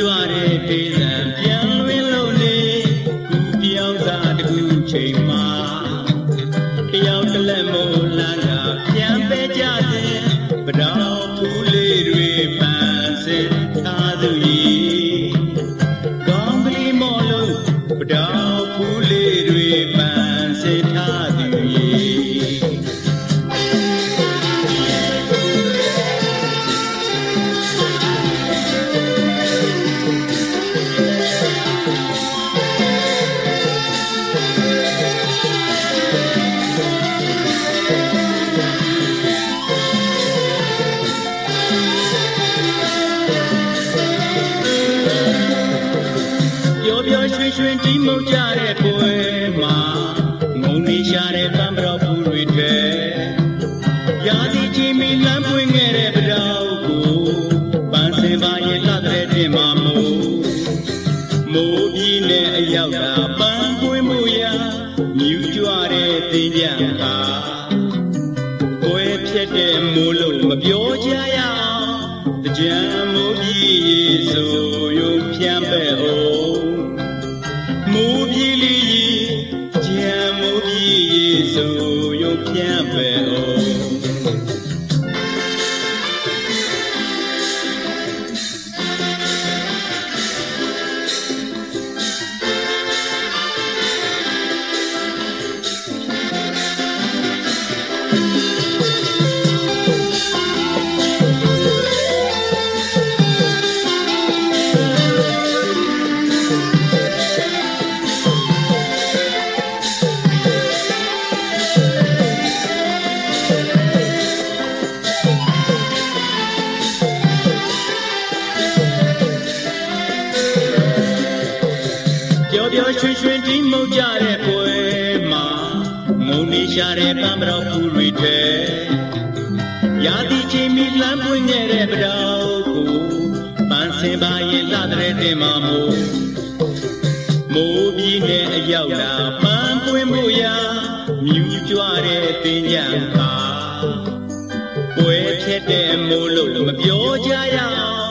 Juare ပျော်ပျော်ရွှင်ရွှင်တီးမှုတ်ကြတဲ့ပွဲမှာငုံနေရှာတဲ့ပန်းပတော်ဖူးတွေထဲရာသီချင်းမီလမ်းပွင့်ခဲ့တဲ့ပတော်ကိုပန်းစင်ပါရင်လှတဲ့တင်မှာမို့မိုးပြီးနဲ့အရောက်တာပန်းပွင့်မှုရာမြူးကြွတဲ့တင်ကြံဟာပွဲဖြစ်တဲ့မိုးလို့မပြောကြရအောင်ကြံမိုးပြီးရေဆို ပြီး ပျော်ပျော်ရွှင်ရွှင်တီးမှုတ်ကြတဲ့ပွဲမှာငုံနေရှာတဲ့ပန်းပတော်ဖူးတွေထဲရာသီချင်းမီလမ်းပွင့်ခဲ့တဲ့ပတော်ကိုပန်းစင်ပါရင်လှတဲ့တင်မှာမို့မိုးပြီးနဲ့အရောက်လာပန်းပွင့်မှုရာမြူးကြွတဲ့တင်ကြံပါပွဲဖြစ်တဲ့မိုးလို့မပြောကြရအောင်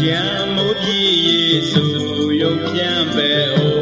ကြံမိုးပြေးရေဆိုရုံပြန်ပဲအို